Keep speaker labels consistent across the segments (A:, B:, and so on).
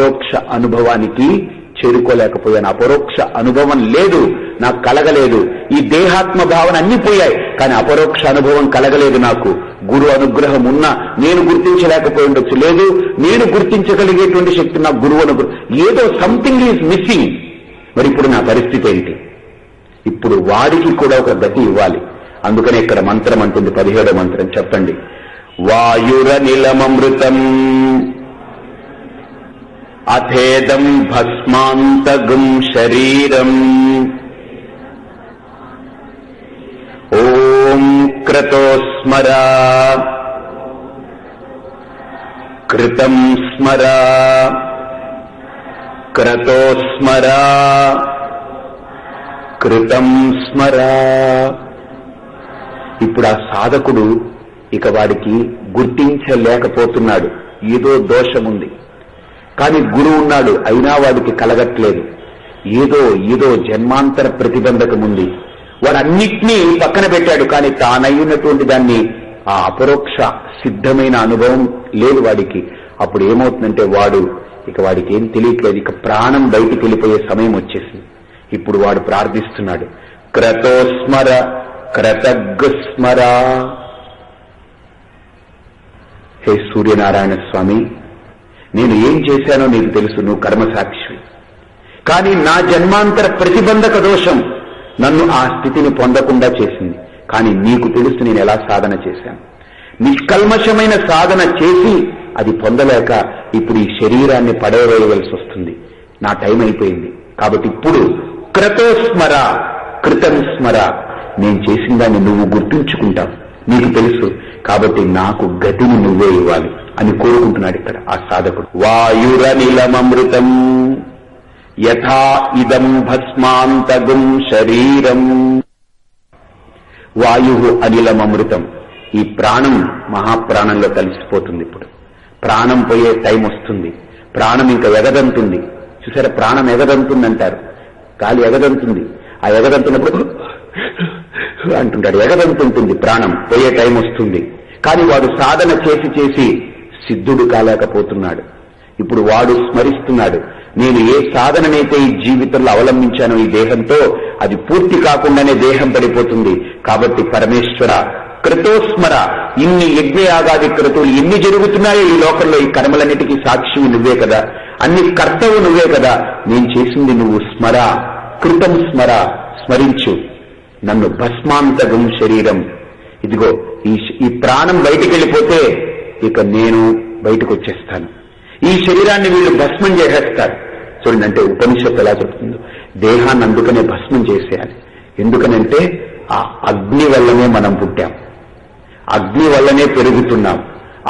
A: అపరోక్ష అనుభవానికి చేరుకోలేకపోయాను అపరోక్ష అనుభవం లేదు నాకు కలగలేదు ఈ దేహాత్మ భావన అన్ని పోయాయి కానీ అపరోక్ష అనుభవం కలగలేదు నాకు గురు అనుగ్రహం ఉన్నా నేను గుర్తించలేకపోయి ఉండొచ్చు లేదు నేను గుర్తించగలిగేటువంటి శక్తి నా గురువు అనుగ్రహం ఏదో సంథింగ్ ఈజ్ మిస్సింగ్ మరి ఇప్పుడు నా పరిస్థితి ఏంటి ఇప్పుడు వాడికి కూడా ఒక గతి ఇవ్వాలి అందుకనే ఇక్కడ మంత్రం అంటుంది పదిహేడో మంత్రం చెప్పండి వాయుర నిలమృతం శరీరం ఓం క్రతో స్మరా కృతం స్మరా క్రతో స్మరా కృతం స్మరా ఇప్పుడు ఆ సాధకుడు ఇక వాడికి గుర్తించలేకపోతున్నాడు ఏదో దోషముంది కానీ గురువు ఉన్నాడు అయినా వాడికి కలగట్లేదు ఏదో ఏదో జన్మాంతర ప్రతిబంధకం ఉంది వాడన్నిటినీ పక్కన పెట్టాడు కానీ తానయ్యున్నటువంటి దాన్ని ఆ అపరోక్ష సిద్ధమైన అనుభవం లేదు వాడికి అప్పుడు ఏమవుతుందంటే వాడు ఇక వాడికి ఏం తెలియట్లేదు ఇక ప్రాణం బయటికి వెళ్ళిపోయే సమయం వచ్చేసింది ఇప్పుడు వాడు ప్రార్థిస్తున్నాడు క్రతోస్మర క్రతగ్స్మరా హే సూర్యనారాయణ స్వామి నేను ఏం చేశానో నీకు తెలుసు నువ్వు కర్మసాక్షి కానీ నా జన్మాంతర ప్రతిబంధక దోషం నన్ను ఆ స్థితిని పొందకుండా చేసింది కానీ నీకు తెలుసు నేను ఎలా సాధన చేశాను నిష్కల్మషమైన సాధన చేసి అది పొందలేక ఇప్పుడు ఈ శరీరాన్ని పడవేయవలసి వస్తుంది నా టైం అయిపోయింది కాబట్టి ఇప్పుడు కృతస్మర కృతం స్మర నేను చేసిన దాన్ని నువ్వు గుర్తుంచుకుంటావు నీకు తెలుసు కాబట్టి నాకు గతిని నువ్వే ఇవ్వాలి అని కోరుకుంటున్నాడు ఇక్కడ ఆ సాధకుడు వాయురనిలమృతం యథా ఇదం భస్మాంతగం శరీరం వాయు అనిలమృతం ఈ ప్రాణం మహాప్రాణంలో కలిసిపోతుంది ఇప్పుడు ప్రాణం పోయే టైం వస్తుంది ప్రాణం ఇంకా ఎగదంతుంది చూసారా ప్రాణం ఎగదంతుంది అంటారు గాలి ఎగదంతుంది ఆ ఎగదంతున్నప్పుడు అంటుంటాడు ఎగదంతుంటుంది ప్రాణం పోయే టైం వస్తుంది కానీ వాడు సాధన చేసి చేసి సిద్ధుడు కాలేకపోతున్నాడు ఇప్పుడు వాడు స్మరిస్తున్నాడు నేను ఏ సాధనమైతే ఈ జీవితంలో అవలంబించానో ఈ దేహంతో అది పూర్తి కాకుండానే దేహం పడిపోతుంది కాబట్టి పరమేశ్వర కృతోస్మర ఇన్ని యజ్ఞయాగాది క్రతువులు ఎన్ని జరుగుతున్నాయో ఈ లోకంలో ఈ కర్మలన్నిటికీ సాక్షి నువ్వే కదా అన్ని కర్తవు నువ్వే కదా నేను చేసింది నువ్వు స్మర కృతం స్మర స్మరించు నన్ను భస్మాంతకం శరీరం ఇదిగో ఈ ప్రాణం బయటికి వెళ్ళిపోతే ఇక నేను బయటకు వచ్చేస్తాను ఈ శరీరాన్ని వీళ్ళు భస్మం చేసేస్తారు చూడండి అంటే ఉపనిషత్తు ఎలా చెప్తుందో దేహాన్ని అందుకనే భస్మం చేసేయాలి ఎందుకనంటే ఆ అగ్ని వల్లనే మనం పుట్టాం అగ్ని వల్లనే పెరుగుతున్నాం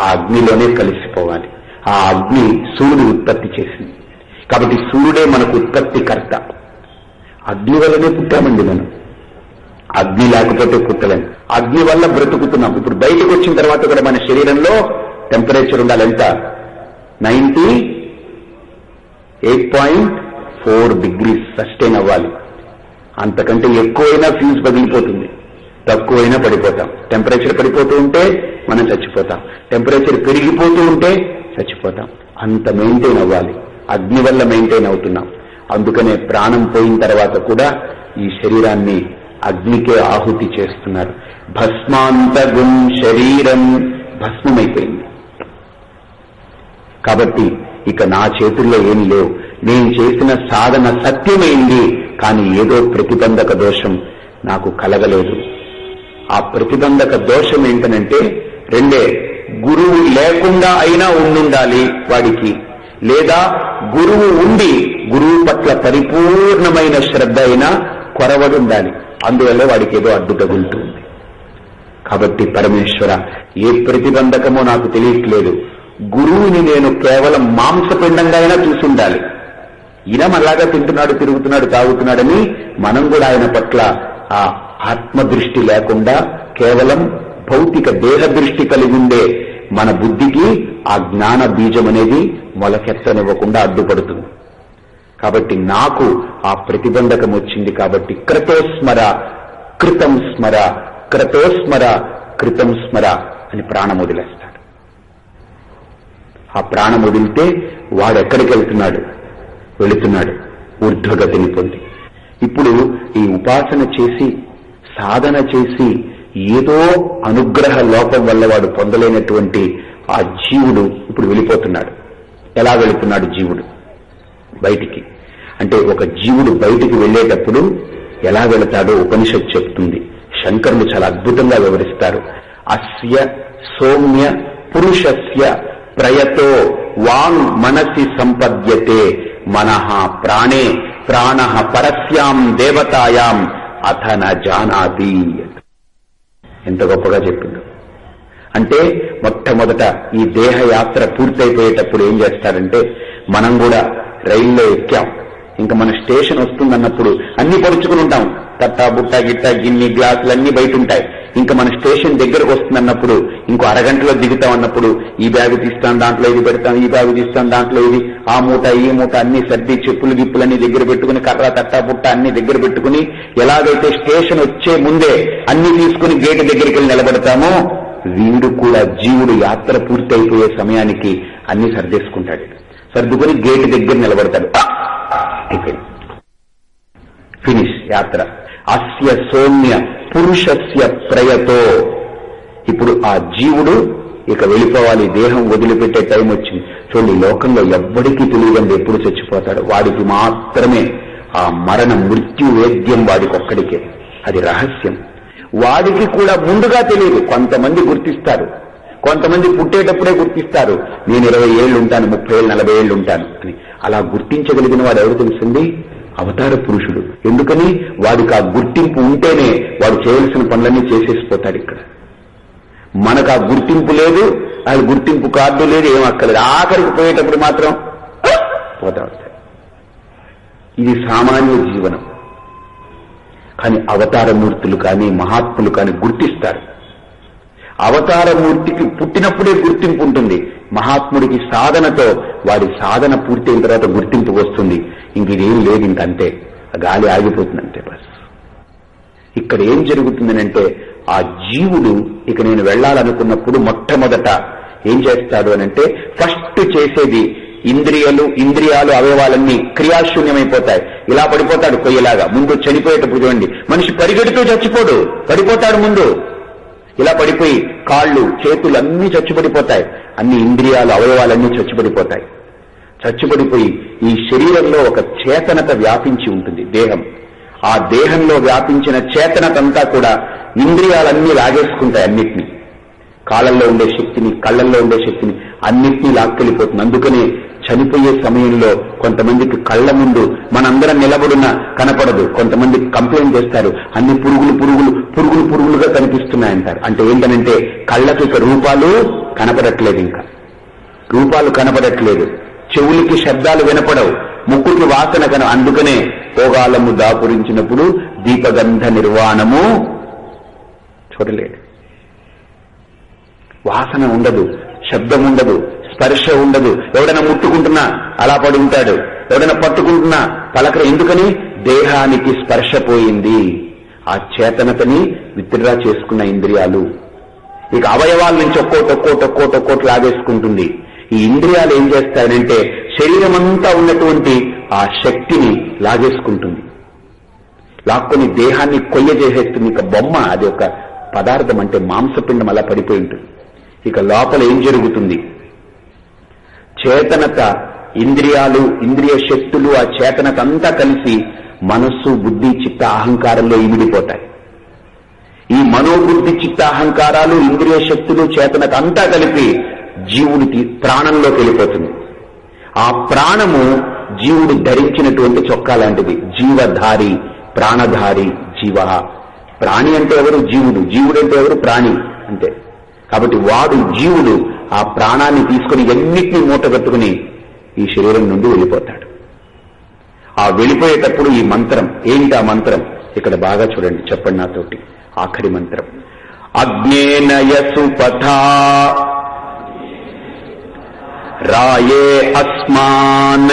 A: ఆ అగ్నిలోనే కలిసిపోవాలి ఆ అగ్ని సూర్యుడు ఉత్పత్తి చేసింది కాబట్టి సూర్యుడే మనకు ఉత్పత్తి కర్త అగ్ని వల్లనే పుట్టామండి మనం అగ్ని లేకపోతే పుట్టలేము అగ్ని వల్ల బ్రతుకుతున్నాం ఇప్పుడు బయటకు వచ్చిన తర్వాత కూడా మన శరీరంలో టెంపరేచర్ ఉండాలి ఎంత ninety eight point four degrees sustain అవ్వాలి అంతకంటే ఎక్కువైనా ఫ్యూజ్ పగిలిపోతుంది తక్కువైనా పడిపోతాం టెంపరేచర్ పడిపోతూ ఉంటే మనం చచ్చిపోతాం టెంపరేచర్ పెరిగిపోతూ ఉంటే చచ్చిపోతాం అంత మెయింటైన్ అవ్వాలి అగ్ని వల్ల మెయింటైన్ అవుతున్నాం అందుకనే ప్రాణం పోయిన తర్వాత కూడా ఈ శరీరాన్ని అగ్నికే ఆహుతి చేస్తున్నారు భస్మాంతగుం శరీరం భస్మమైపోయింది కాబట్టి ఇక నా చేతుల్లో ఏం లేవు నేను చేసిన సాధన సత్యమైంది కానీ ఏదో ప్రతిబంధక దోషం నాకు కలగలేదు ఆ ప్రతిబంధక దోషం ఏంటనంటే రెండే గురువు లేకుండా అయినా ఉండుండాలి వాడికి లేదా గురువు ఉండి గురువు పట్ల పరిపూర్ణమైన శ్రద్ధ అయినా కొరవడుండాలి అందువల్ల వాడికి ఏదో అడ్డుటగులుతుంది కాబట్టి పరమేశ్వర ఏ ప్రతిబంధకమో నాకు తెలియట్లేదు గురువుని నేను కేవలం మాంసపిండంగా అయినా చూసి ఉండాలి ఇలా మనలాగా తింటున్నాడు తిరుగుతున్నాడు తాగుతున్నాడని మనం కూడా ఆయన పట్ల ఆ ఆత్మదృష్టి లేకుండా కేవలం భౌతిక దేహ దృష్టి కలిగి ఉండే మన బుద్ధికి ఆ జ్ఞాన బీజం అనేది మొలకెత్తనివ్వకుండా అడ్డుపడుతుంది కాబట్టి నాకు ఆ ప్రతిబంధకం వచ్చింది కాబట్టి క్రతోస్మర కృతం స్మర క్రతోస్మర కృతం స్మర అని ప్రాణం వదిలేస్తాను ఆ ప్రాణం వదిలితే వాడు ఎక్కడికి వెళ్తున్నాడు వెళుతున్నాడు ఊర్ధ్వగతిని పొంది ఇప్పుడు ఈ ఉపాసన చేసి సాధన చేసి ఏదో అనుగ్రహ లోపం వల్ల వాడు పొందలేనటువంటి ఆ జీవుడు ఇప్పుడు వెళ్ళిపోతున్నాడు ఎలా వెళుతున్నాడు జీవుడు బయటికి అంటే ఒక జీవుడు బయటికి వెళ్ళేటప్పుడు ఎలా వెళతాడో ఉపనిషత్ చెప్తుంది శంకరులు చాలా అద్భుతంగా వివరిస్తారు అస్య సౌమ్య పురుషస్య ప్రయతో వాంగ్ మనసి సంపద్యతే మన ప్రాణే ప్రాణ పరస్యాం దేవతాయాం అథ జానాతి ఎంత గొప్పగా చెప్పిండు అంటే మొట్టమొదట ఈ దేహయాత్ర పూర్తయిపోయేటప్పుడు ఏం చేస్తారంటే మనం కూడా రైల్లో ఎక్కాం ఇంకా మన స్టేషన్ వస్తుందన్నప్పుడు అన్ని పరుచుకుని ఉంటాం తట్టా బుట్ట గిట్ట గిన్ని గ్లాసులు అన్ని బయట ఉంటాయి ఇంకా మన స్టేషన్ దగ్గరకు వస్తుందన్నప్పుడు ఇంకో అరగంటలో దిగుతాం అన్నప్పుడు ఈ బ్యాగు తీస్తాం దాంట్లో ఇది పెడతాం ఈ బ్యాగు తీస్తాం దాంట్లో ఇది ఆ మూట ఈ మూట అన్ని సర్ది చెప్పులు గిప్పులు అన్ని దగ్గర పెట్టుకుని కర్ర తట్ట పుట్ట అన్ని దగ్గర పెట్టుకుని ఎలాగైతే స్టేషన్ వచ్చే ముందే అన్ని తీసుకుని గేటు దగ్గరికి వెళ్ళి నిలబడతామో వీడు కూడా జీవుడు యాత్ర పూర్తి అయిపోయే సమయానికి అన్ని సర్దేసుకుంటాడు సర్దుకొని గేటు దగ్గర నిలబడతాడు అయిపోయింది ఫినిష్ యాత్ర అస్య సోమ్య పురుషస్య ప్రయతో ఇప్పుడు ఆ జీవుడు ఇక వెళ్ళిపోవాలి దేహం వదిలిపెట్టే టైం వచ్చింది చూడండి లోకంలో ఎవ్వడికి తెలియదండి ఎప్పుడు చచ్చిపోతాడు వాడికి మాత్రమే ఆ మరణ మృత్యు వేద్యం వాడికి ఒక్కడికే అది రహస్యం వాడికి కూడా ముందుగా తెలియదు కొంతమంది గుర్తిస్తారు కొంతమంది పుట్టేటప్పుడే గుర్తిస్తారు నేను ఇరవై ఏళ్ళు ఉంటాను ముప్పై ఏళ్ళు నలభై ఏళ్ళు ఉంటాను అని అలా గుర్తించగలిగిన వాడు ఎవరు తెలిసింది అవతార పురుషుడు ఎందుకని వాడికి ఆ గుర్తింపు ఉంటేనే వాడు చేయాల్సిన పనులన్నీ చేసేసిపోతాడు ఇక్కడ మనకు ఆ గుర్తింపు లేదు ఆయన గుర్తింపు కార్డు లేదు ఏం అక్కర్లేదు ఆఖరికి పోయేటప్పుడు మాత్రం పోతా ఇది సామాన్య జీవనం కానీ అవతారమూర్తులు కానీ మహాత్ములు కానీ గుర్తిస్తారు అవతారమూర్తికి పుట్టినప్పుడే గుర్తింపు ఉంటుంది మహాత్ముడికి సాధనతో వాడి సాధన పూర్తయిన తర్వాత గుర్తింపు వస్తుంది ఇంక ఇదేం లేదు ఇంకంతే గాలి ఆగిపోతుందంటే బస్ ఇక్కడ ఏం జరుగుతుందనంటే ఆ జీవుడు ఇక నేను వెళ్ళాలనుకున్నప్పుడు మొట్టమొదట ఏం చేస్తాడు అనంటే ఫస్ట్ చేసేది ఇంద్రియలు ఇంద్రియాలు అవయవాలన్నీ క్రియాశూన్యమైపోతాయి ఇలా పడిపోతాడు కొయ్యలాగా ముందు చనిపోయేటప్పుడు చూడండి మనిషి పరిగెడుతూ చచ్చిపోడు పడిపోతాడు ముందు ఇలా పడిపోయి కాళ్ళు చేతులు అన్ని చచ్చిపడిపోతాయి అన్ని ఇంద్రియాలు అవయవాలన్నీ చచ్చిపడిపోతాయి చచ్చిపడిపోయి ఈ శరీరంలో ఒక చేతనత వ్యాపించి ఉంటుంది దేహం ఆ దేహంలో వ్యాపించిన చేతనతంతా కూడా ఇంద్రియాలన్నీ లాగేసుకుంటాయి అన్నిటినీ కాళ్ళల్లో ఉండే శక్తిని కళ్ళల్లో ఉండే శక్తిని అన్నిటినీ లాక్కెళ్ళిపోతుంది అందుకనే చనిపోయే సమయంలో కొంతమందికి కళ్ళ ముందు మనందరం నిలబడిన కనపడదు కొంతమంది కంప్లైంట్ చేస్తారు అన్ని పురుగులు పురుగులు పురుగులు పురుగులుగా కనిపిస్తున్నాయంటారు అంటే ఏంటనంటే కళ్ళకి రూపాలు కనపడట్లేదు ఇంకా రూపాలు కనపడట్లేదు చెవులకి శబ్దాలు వినపడవు ముక్కుకి వాసన కన అందుకనే పోగాలము దాపురించినప్పుడు దీపగంధ నిర్వాణము చూడలేదు వాసన ఉండదు శబ్దం ఉండదు స్పర్శ ఉండదు ఎవడైనా ముట్టుకుంటున్నా అలా ఉంటాడు ఎవడైనా పట్టుకుంటున్నా పలకర ఎందుకని దేహానికి స్పర్శ పోయింది ఆ చేతనతని విత్డ్రా చేసుకున్న ఇంద్రియాలు ఇక అవయవాల నుంచి ఒక్కో ఒక్కోటి ఒక్కోటి ఒక్కోటి లాగేసుకుంటుంది ఈ ఇంద్రియాలు ఏం చేస్తాయనంటే శరీరం అంతా ఉన్నటువంటి ఆ శక్తిని లాగేసుకుంటుంది లాక్కొని దేహాన్ని కొయ్య చేసేస్తుంది ఇక బొమ్మ అది ఒక పదార్థం అంటే మాంసపిండం అలా పడిపోయి ఉంటుంది ఇక లోపల ఏం జరుగుతుంది చేతనత ఇంద్రియాలు ఇంద్రియ శక్తులు ఆ చేతనత అంతా కలిసి మనస్సు బుద్ధి చిత్త అహంకారంలో ఇమిడిపోతాయి ఈ మనోబుద్ధి చిత్త అహంకారాలు ఇంద్రియ శక్తులు చేతనకు అంతా కలిపి జీవుడి ప్రాణంలోకి వెళ్ళిపోతుంది ఆ ప్రాణము జీవుడు ధరించినటువంటి చొక్కా లాంటిది జీవధారి ప్రాణధారి జీవ ప్రాణి అంటే ఎవరు జీవుడు జీవుడు అంటే ఎవరు ప్రాణి అంతే కాబట్టి వాడు జీవుడు ఆ ప్రాణాన్ని తీసుకుని ఎన్నిటినీ మూటగట్టుకుని ఈ శరీరం నుండి వెళ్ళిపోతాడు ఆ వెళ్ళిపోయేటప్పుడు ఈ మంత్రం ఏంటి ఆ మంత్రం ఇక్కడ బాగా చూడండి చెప్పండి నాతోటి आखिरी मंत्र अग्नेन यसुपथा राये अस्मान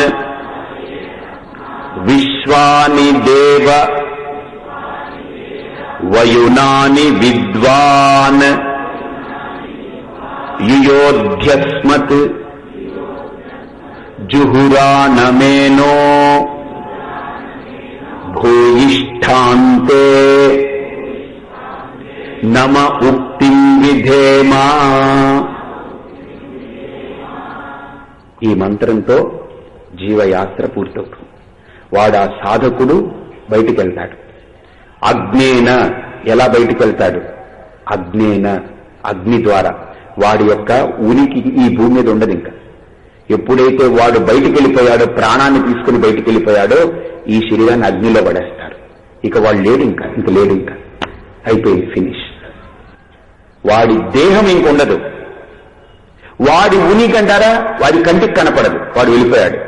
A: विश्वानि देव वयुनानि विद्वान् युयोध्यस्मत् जुहुरानमेनो भूयिष्ठान्ते నమ ఉక్తి విధేమా ఈ మంత్రంతో జీవయాత్ర పూర్తవుతుంది వాడు ఆ సాధకుడు బయటికి వెళ్తాడు అగ్నేన ఎలా బయటికి వెళ్తాడు అగ్నేన అగ్ని ద్వారా వాడి యొక్క ఉనికి ఈ భూమి మీద ఉండదు ఇంకా ఎప్పుడైతే వాడు బయటికి వెళ్ళిపోయాడో ప్రాణాన్ని తీసుకుని బయటికి వెళ్ళిపోయాడో ఈ శరీరాన్ని అగ్నిలో పడేస్తారు ఇక వాడు లేడు ఇంకా ఇంక లేడు ఇంకా అయిపోయింది ఫినిష్ వాడి దేహం ఇంకొండదు వాడి ఉనికంటారా వాడి కంటికి కనపడదు వాడు వెళ్ళిపోయాడు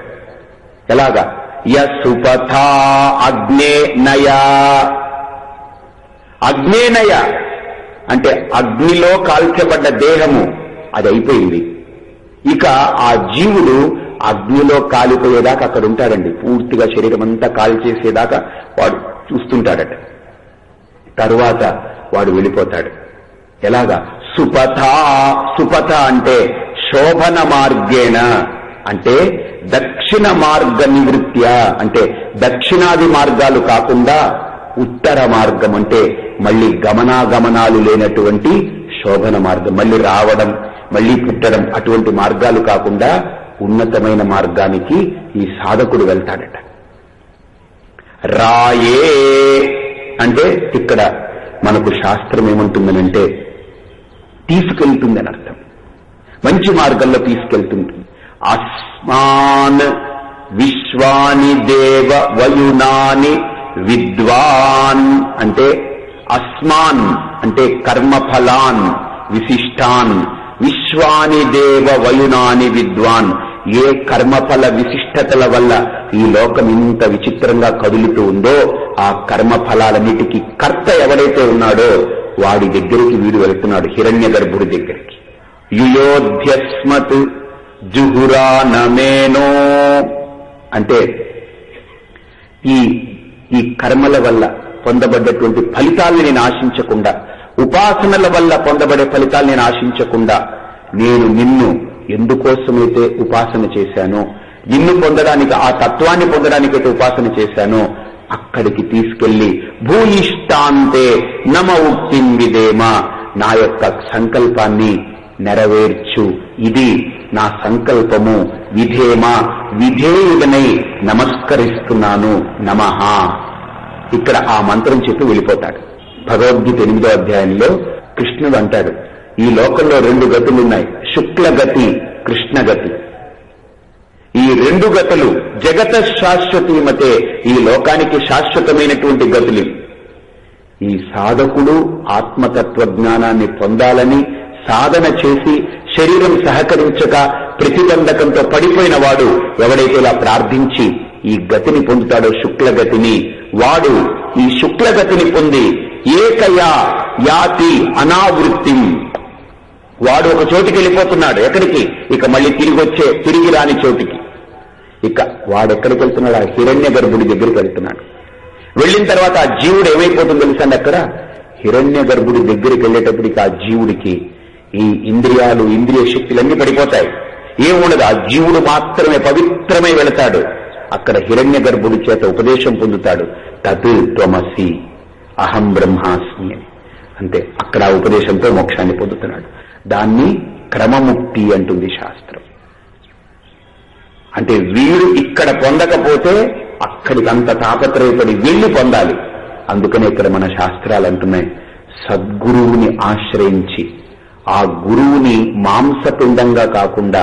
A: ఎలాగా యసుపథ అగ్నే నయ అగ్నేనయ అంటే అగ్నిలో కాల్చబడ్డ దేహము అది అయిపోయింది ఇక ఆ జీవుడు అగ్నిలో కాలిపోయేదాకా అక్కడ ఉంటాడండి పూర్తిగా శరీరం అంతా కాల్చేసేదాకా వాడు చూస్తుంటాడట తరువాత వాడు వెళ్ళిపోతాడు ఎలాగా సుపథ సుపథ అంటే శోభన మార్గేణ అంటే దక్షిణ మార్గ నివృత్య అంటే దక్షిణాది మార్గాలు కాకుండా ఉత్తర మార్గం అంటే మళ్ళీ గమనాగమనాలు లేనటువంటి శోభన మార్గం మళ్ళీ రావడం మళ్ళీ పుట్టడం అటువంటి మార్గాలు కాకుండా ఉన్నతమైన మార్గానికి ఈ సాధకుడు వెళ్తాడట రాయే అంటే ఇక్కడ మనకు శాస్త్రం ఏమంటుందనంటే తీసుకెళ్తుందని అర్థం మంచి మార్గంలో తీసుకెళ్తుంది అస్మాన్ విశ్వాని దేవ వయునాని విద్వాన్ అంటే అస్మాన్ అంటే కర్మఫలాన్ విశిష్టాన్ విశ్వాని దేవ వయునాని విద్వాన్ ఏ కర్మఫల విశిష్టతల వల్ల ఈ లోకం ఇంత విచిత్రంగా కదులుతూ ఉందో ఆ కర్మఫలాలన్నిటికీ కర్త ఎవరైతే ఉన్నాడో వాడి దగ్గరికి వీడు వెళ్తున్నాడు హిరణ్య గర్భుడి దగ్గరికి యుయోధ్యస్మత్ నమేనో అంటే ఈ ఈ కర్మల వల్ల పొందబడ్డటువంటి ఫలితాలని నేను ఆశించకుండా ఉపాసనల వల్ల పొందబడే ఫలితాలు నేను ఆశించకుండా నేను నిన్ను ఎందుకోసమైతే ఉపాసన చేశానో నిన్ను పొందడానికి ఆ తత్వాన్ని పొందడానికైతే ఉపాసన చేశానో అక్కడికి తీసుకెళ్లి భూయిష్టాంతే నమ ఉక్తిం విదేమ నా యొక్క సంకల్పాన్ని నెరవేర్చు ఇది నా సంకల్పము విధేమ విధేయుడనై నమస్కరిస్తున్నాను నమ ఇక్కడ ఆ మంత్రం చెప్పి వెళ్ళిపోతాడు భగవద్గీత ఎనిమిదో అధ్యాయంలో కృష్ణుడు అంటాడు ఈ లోకంలో రెండు గతులున్నాయి శుక్లగతి కృష్ణగతి ఈ రెండు గతులు జగత శాశ్వతీమతే ఈ లోకానికి శాశ్వతమైనటువంటి గతులు ఈ సాధకుడు ఆత్మతత్వ జ్ఞానాన్ని పొందాలని సాధన చేసి శరీరం సహకరించక ప్రతిబంధకంతో పడిపోయిన వాడు ఎవడైతే ఇలా ప్రార్థించి ఈ గతిని పొందుతాడో శుక్లగతిని వాడు ఈ శుక్లగతిని పొంది ఏకయా యాతి అనావృత్తి వాడు ఒక చోటికి వెళ్ళిపోతున్నాడు ఎక్కడికి ఇక మళ్ళీ తిరిగి వచ్చే తిరిగి రాని చోటికి ఇక వాడెక్కడికి వెళ్తున్నాడు ఆ హిరణ్య గర్భుడి దగ్గరికి వెళ్తున్నాడు వెళ్ళిన తర్వాత ఆ జీవుడు ఏమైపోతుంది తెలుసండి అక్కడ హిరణ్య గర్భుడి దగ్గరికి వెళ్ళేటప్పటికి ఆ జీవుడికి ఈ ఇంద్రియాలు ఇంద్రియ శక్తులన్నీ పడిపోతాయి ఏముండదు ఆ జీవుడు మాత్రమే పవిత్రమే వెళతాడు అక్కడ హిరణ్య గర్భుడి చేత ఉపదేశం పొందుతాడు తతు త్వమసి అహం బ్రహ్మాస్మి అని అంతే అక్కడ ఉపదేశంతో మోక్షాన్ని పొందుతున్నాడు దాన్ని క్రమముక్తి అంటుంది శాస్త్రం అంటే వీడు ఇక్కడ పొందకపోతే అక్కడికి అంత తాపత్రయపడి వెళ్ళి పొందాలి అందుకనే ఇక్కడ మన శాస్త్రాలు అంటున్నాయి సద్గురువుని ఆశ్రయించి ఆ గురువుని మాంసపిండంగా కాకుండా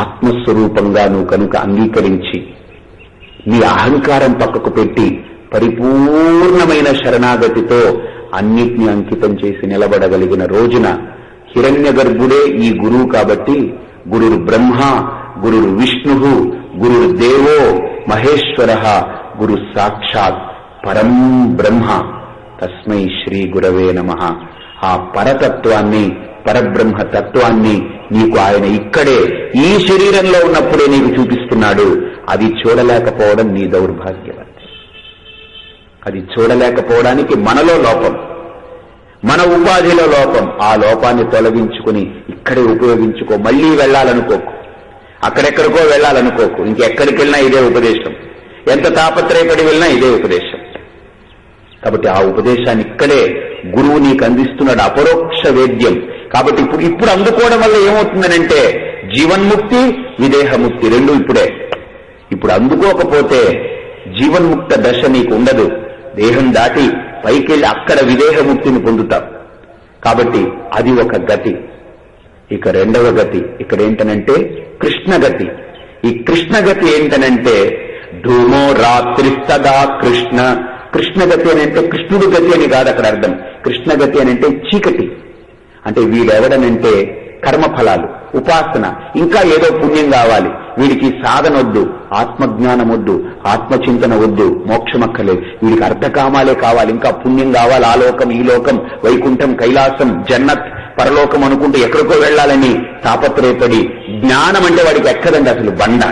A: ఆత్మస్వరూపంగా నువ్వు కనుక అంగీకరించి నీ అహంకారం పక్కకు పెట్టి పరిపూర్ణమైన శరణాగతితో అన్నిటినీ అంకితం చేసి నిలబడగలిగిన రోజున హిరణ్య ఈ గురువు కాబట్టి గురు బ్రహ్మ గురు విష్ణు గురు దేవో మహేశ్వర గురు సాక్షాత్ పరం బ్రహ్మ తస్మై శ్రీ గురవే నమ ఆ పరతత్వాన్ని పరబ్రహ్మ తత్వాన్ని నీకు ఆయన ఇక్కడే ఈ శరీరంలో ఉన్నప్పుడే నీకు చూపిస్తున్నాడు అది చూడలేకపోవడం నీ దౌర్భాగ్యం అది చూడలేకపోవడానికి మనలో లోపం మన ఉపాధిలో లోపం ఆ లోపాన్ని తొలగించుకుని ఇక్కడే ఉపయోగించుకో మళ్ళీ వెళ్లాలనుకోకు అక్కడెక్కడికో వెళ్ళాలనుకోకు ఇంకెక్కడికి వెళ్ళినా ఇదే ఉపదేశం ఎంత తాపత్రయపడి వెళ్ళినా ఇదే ఉపదేశం కాబట్టి ఆ ఉపదేశాన్ని ఇక్కడే గురువు నీకు అందిస్తున్నాడు అపరోక్ష వేద్యం కాబట్టి ఇప్పుడు ఇప్పుడు అందుకోవడం వల్ల ఏమవుతుందనంటే జీవన్ముక్తి విదేహముక్తి రెండు ఇప్పుడే ఇప్పుడు అందుకోకపోతే జీవన్ముక్త దశ నీకు ఉండదు దేహం దాటి పైకి వెళ్ళి అక్కడ విదేహముక్తిని పొందుతాం కాబట్టి అది ఒక గతి ఇక రెండవ గతి ఇక్కడ ఏంటనంటే కృష్ణగతి ఈ కృష్ణగతి ఏంటనంటే ధూమో రాత్రి సదా కృష్ణ కృష్ణగతి అని అంటే కృష్ణుడు గతి అని కాదు అక్కడ అర్థం కృష్ణగతి అని అంటే చీకటి అంటే వీడెవడనంటే కర్మఫలాలు ఉపాసన ఇంకా ఏదో పుణ్యం కావాలి వీడికి సాధన వద్దు ఆత్మజ్ఞానం వద్దు ఆత్మచింతన వద్దు మోక్షమక్కలేదు వీడికి అర్థకామాలే కావాలి ఇంకా పుణ్యం కావాలి ఆ లోకం ఈ లోకం వైకుంఠం కైలాసం జన్నత్ పరలోకం అనుకుంటే ఎక్కడికో వెళ్ళాలని తాపత్రయపడి జ్ఞానం అంటే వాడికి ఎక్కదండి అసలు బండ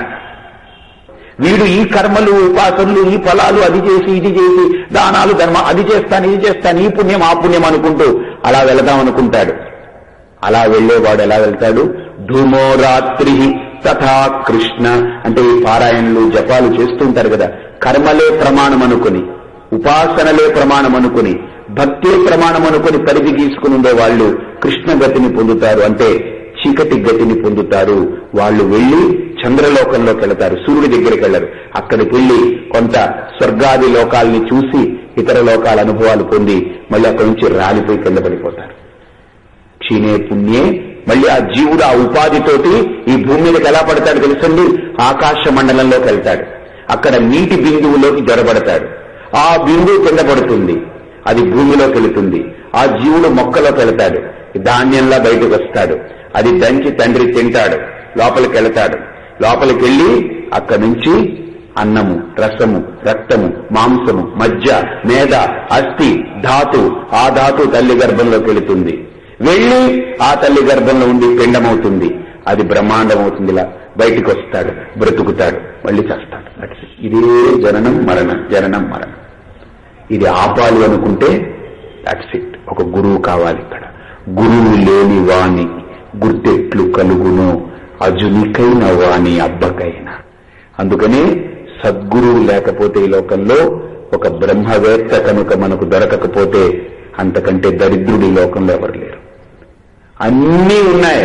A: వీడు ఈ కర్మలు ఉపాసనలు ఈ ఫలాలు అది చేసి ఇది చేసి దానాలు ధర్మ అది చేస్తాను ఇది చేస్తాను ఈ పుణ్యం ఆ పుణ్యం అనుకుంటూ అలా వెళదాం అనుకుంటాడు అలా వెళ్ళేవాడు ఎలా వెళ్తాడు ధూమో రాత్రి తథా కృష్ణ అంటే ఈ పారాయణలు జపాలు చేస్తుంటారు కదా కర్మలే ప్రమాణం అనుకుని ఉపాసనలే ప్రమాణం అనుకుని భక్తే ప్రమాణం అనుకుని పరిధి గీసుకుని ఉండే వాళ్ళు కృష్ణ గతిని పొందుతారు అంటే చీకటి గతిని పొందుతారు వాళ్ళు వెళ్లి చంద్రలోకంలోకి వెళతారు సూర్యుడి దగ్గరికి వెళ్లరు అక్కడికి వెళ్లి కొంత స్వర్గాది లోకాలని చూసి ఇతర లోకాల అనుభవాలు పొంది మళ్ళీ అక్కడి నుంచి రాలిపోయి కింద పడిపోతారు క్షీణే పుణ్యే మళ్ళీ ఆ జీవుడు ఆ ఉపాధితోటి ఈ భూమి మీదకి ఎలా పడతాడు తెలుసండి ఆకాశ మండలంలోకి వెళ్తాడు అక్కడ నీటి బిందువులోకి జరబడతాడు ఆ బిందువు కింద పడుతుంది అది భూమిలోకి వెళుతుంది ఆ జీవుడు మొక్కలోకి వెళతాడు ధాన్యంలా బయటకు వస్తాడు అది దంచి తండ్రి తింటాడు లోపలికి వెళతాడు లోపలికి వెళ్ళి అక్కడి నుంచి అన్నము రసము రక్తము మాంసము మజ్జ మేధ అస్థి ధాతు ఆ ధాతు తల్లి గర్భంలోకి వెళుతుంది వెళ్ళి ఆ తల్లి గర్భంలో ఉండి పిండమవుతుంది అది బ్రహ్మాండం అవుతుంది ఇలా బయటికి వస్తాడు బ్రతుకుతాడు మళ్ళీ చేస్తాడు ఇదే జననం మరణం జననం మరణం ఇది ఆపాలి అనుకుంటే దాట్స్ ఇట్ ఒక గురువు కావాలి ఇక్కడ గురువు లేని వాణి గుర్తెట్లు కలుగును అజునికైన వాణి అబ్బకైన అందుకనే సద్గురువు లేకపోతే ఈ లోకంలో ఒక బ్రహ్మవేత్త కనుక మనకు దొరకకపోతే అంతకంటే దరిద్రుడి లోకంలో ఎవరు లేరు అన్నీ ఉన్నాయి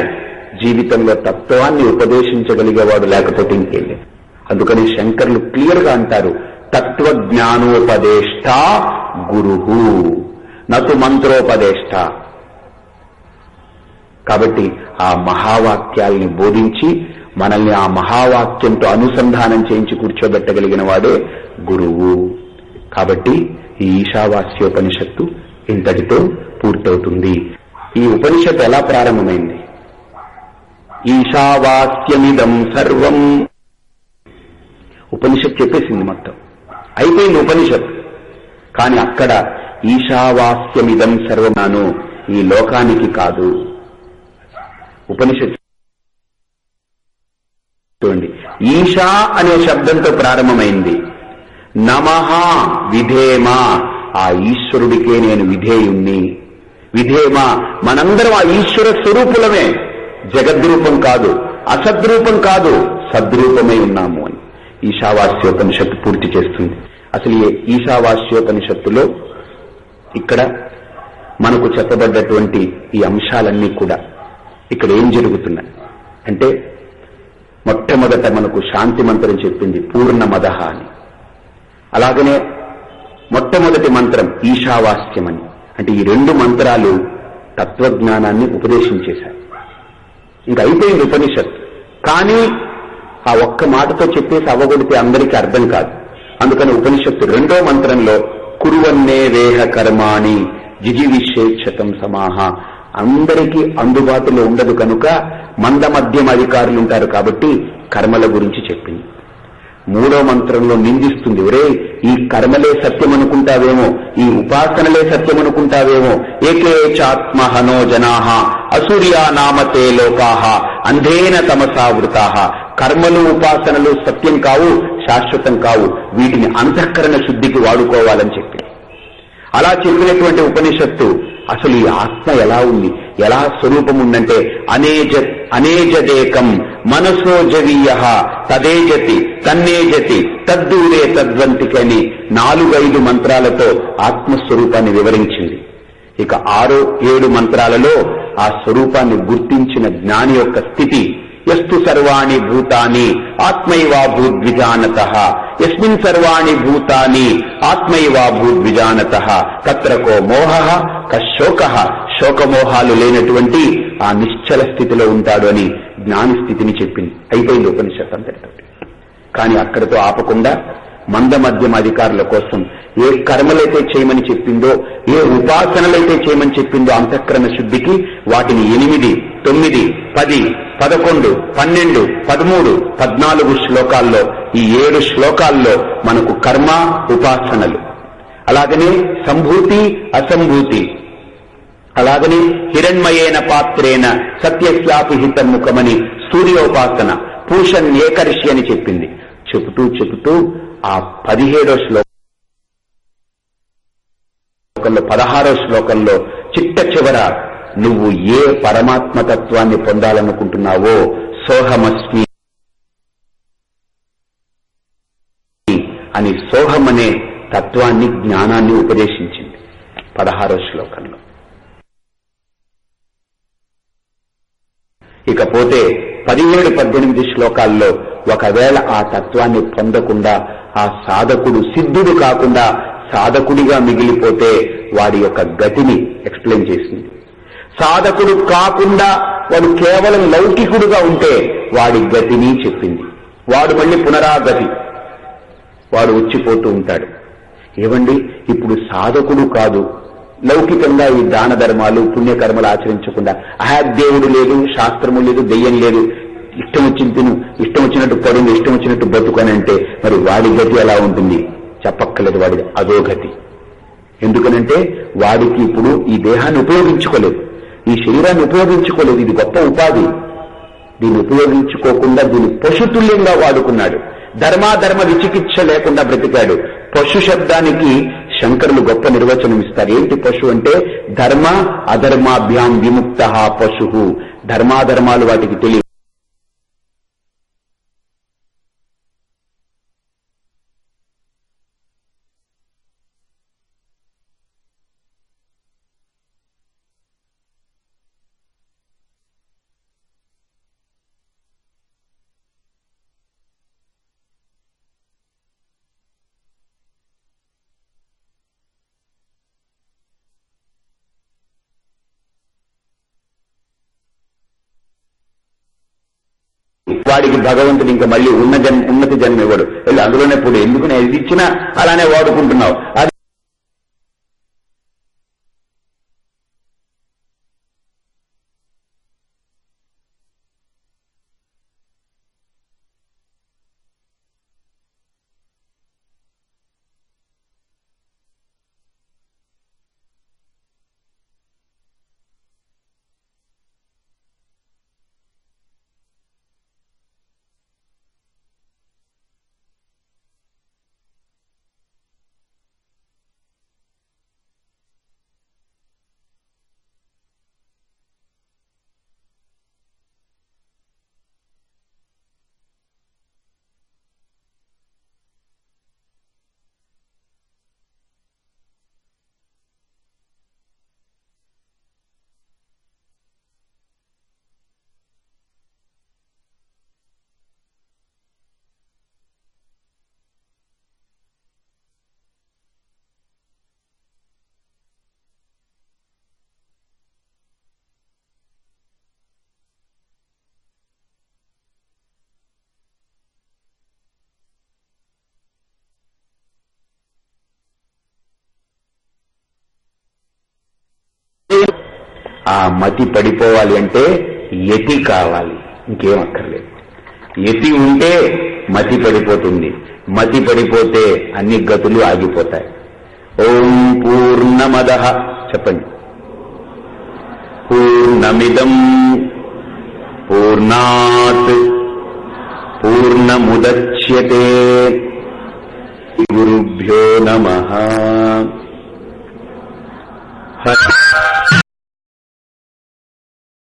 A: జీవితంలో తత్వాన్ని ఉపదేశించగలిగేవాడు లేకపోతే ఇంకేం లేదు అందుకని శంకర్లు క్లియర్ గా అంటారు తత్వ జ్ఞానోపదేష్ట గురు నటు మంత్రోపదేష్ట కాబట్టి ఆ మహావాక్యాల్ని బోధించి మనల్ని ఆ మహావాక్యంతో అనుసంధానం చేయించి కూర్చోబెట్టగలిగిన వాడే గురువు కాబట్టి ఈ ఈశావాస్యోపనిషత్తు ఇంతటితో పూర్తవుతుంది ఈ ఉపనిషత్తు ఎలా ప్రారంభమైంది ఈశావాస్యమిదం సర్వం ఉపనిషత్ చెప్పేసింది మొత్తం అయిపోయింది ఉపనిషత్ కానీ అక్కడ ఈశావాస్యమిదం సర్వమాను ఈ లోకానికి కాదు ఉపనిషత్ చూడండి ఈషా అనే శబ్దంతో ప్రారంభమైంది నమః విధేమ ఆ ఈశ్వరుడికే నేను విధేయుణ్ణి విధేమ మనందరం ఆ ఈశ్వర స్వరూపులమే జగద్రూపం కాదు అసద్రూపం కాదు సద్రూపమై ఉన్నాము అని ఈశావాస్యోపనిషత్తు పూర్తి చేస్తుంది అసలు ఈశావాస్యోపనిషత్తులో ఇక్కడ మనకు చెప్పబడ్డటువంటి ఈ అంశాలన్నీ కూడా ఇక్కడ ఏం జరుగుతున్నాయి అంటే మొట్టమొదట మనకు శాంతి మంత్రం చెప్పింది పూర్ణ మదహ అని అలాగనే మొట్టమొదటి మంత్రం ఈశావాస్యం అని అంటే ఈ రెండు మంత్రాలు తత్వజ్ఞానాన్ని చేశాయి ఇంకా అయిపోయింది ఉపనిషత్ కానీ ఆ ఒక్క మాటతో చెప్పేసి అవ్వగొడితే అందరికీ అర్థం కాదు అందుకని ఉపనిషత్తు రెండో మంత్రంలో కురువన్నే వేహ కర్మాణి జిజివిశేక్షతం సమాహ అందరికీ అందుబాటులో ఉండదు కనుక మందమధ్యం అధికారులు ఉంటారు కాబట్టి కర్మల గురించి చెప్పింది మూడో మంత్రంలో నిందిస్తుంది ఒరే ఈ కర్మలే సత్యం అనుకుంటావేమో ఈ ఉపాసనలే సత్యం అనుకుంటావేమో ఏకేచాత్మ హనో జనాహ అసూర్యా నామతే లోకాహ అంధేన తమసావృతాహ కర్మలు ఉపాసనలు సత్యం కావు శాశ్వతం కావు వీటిని అంతఃకరణ శుద్ధికి వాడుకోవాలని చెప్పింది అలా చెప్పినటువంటి ఉపనిషత్తు అసలు ఈ ఆత్మ ఎలా ఉంది ఎలా స్వరూపం ఉందంటే అనేజ అనేజదేకం మనసో జవీయ తదేజతి తన్నేజతి తద్దూరే తద్వంతికని నాలుగైదు మంత్రాలతో ఆత్మస్వరూపాన్ని వివరించింది ఇక ఆరు ఏడు మంత్రాలలో ఆ స్వరూపాన్ని గుర్తించిన జ్ఞాని యొక్క స్థితి ఎస్తు సర్వాణి భూతాని ఆత్మైవా భూద్విజానత ఎస్మిన్ సర్వాణి భూతాని ఆత్మైవా భూద్విజానత తత్ర కో మోహ శోక శోకమోహాలు లేనటువంటి ఆ నిశ్చల స్థితిలో ఉంటాడు అని జ్ఞాన స్థితిని చెప్పింది అయిపోయింది ఉపనిషత్తు అంతటి కానీ అక్కడితో ఆపకుండా మంద మధ్యమ అధికారుల కోసం ఏ కర్మలైతే చేయమని చెప్పిందో ఏ ఉపాసనలైతే చేయమని చెప్పిందో అంతఃకరణ శుద్ధికి వాటిని ఎనిమిది తొమ్మిది పది పదకొండు పన్నెండు పదమూడు పద్నాలుగు శ్లోకాల్లో ఈ ఏడు శ్లోకాల్లో మనకు కర్మ ఉపాసనలు అలాగనే సంభూతి అసంభూతి అలాగని హిరణ్మయేన పాత్రేన సత్యశాపిహితం ముఖమని సూర్యోపాసన ఏకర్షి అని చెప్పింది చెబుతూ చెబుతూ ఆ పదిహేడో శ్లోకంలో పదహారో శ్లోకంలో చిట్ట చివర నువ్వు ఏ పరమాత్మతత్వాన్ని పొందాలనుకుంటున్నావో సోహమస్మి అని సోహం అనే తత్వాన్ని జ్ఞానాన్ని ఉపదేశించింది పదహారో శ్లోకంలో ఇకపోతే పదిహేడు పద్దెనిమిది శ్లోకాల్లో ఒకవేళ ఆ తత్వాన్ని పొందకుండా ఆ సాధకుడు సిద్ధుడు కాకుండా సాధకుడిగా మిగిలిపోతే వాడి యొక్క గతిని ఎక్స్ప్లెయిన్ చేసింది సాధకుడు కాకుండా వాడు కేవలం లౌకికుడుగా ఉంటే వాడి గతిని చెప్పింది వాడు మళ్ళీ పునరాగతి వాడు వచ్చిపోతూ ఉంటాడు ఏమండి ఇప్పుడు సాధకుడు కాదు లౌకికంగా ఈ దాన ధర్మాలు పుణ్యకర్మలు ఆచరించకుండా అహా దేవుడు లేదు శాస్త్రము లేదు దెయ్యం లేదు ఇష్టం వచ్చిన తిను ఇష్టం వచ్చినట్టు పడుంది ఇష్టం వచ్చినట్టు బతుకని అంటే మరి వాడి గతి ఎలా ఉంటుంది చెప్పక్కలేదు వాడి అదో గతి ఎందుకనంటే వాడికి ఇప్పుడు ఈ దేహాన్ని ఉపయోగించుకోలేదు ఈ శరీరాన్ని ఉపయోగించుకోలేదు ఇది గొప్ప ఉపాధి దీన్ని ఉపయోగించుకోకుండా దీన్ని పశుతుల్యంగా వాడుకున్నాడు ధర్మాధర్మ విచికిత్స లేకుండా బ్రతికాడు పశు శబ్దానికి శంకరులు గొప్ప నిర్వచనం ఇస్తారు ఏంటి పశు అంటే ధర్మ అధర్మాభ్యాం విముక్త పశు ధర్మాధర్మాలు వాటికి తెలియదు వాడికి భగవంతుడు ఇంకా మళ్ళీ ఉన్న జన్ ఉన్నత జన్మ ఇవ్వడు వెళ్ళి అందులోనే ఇప్పుడు ఎందుకు నేను ఇది ఇచ్చినా అలానే వాడుకుంటున్నావు ఆ మతి పడిపోవాలి అంటే యతి కావాలి ఇంకేం అక్కర్లేదు యతి ఉంటే మతి పడిపోతుంది మతి పడిపోతే అన్ని గతులు ఆగిపోతాయి ఓం పూర్ణమద చెప్పండి పూర్ణమిదం పూర్ణాత్ పూర్ణముద్యతే గురుభ్యో నమ హరి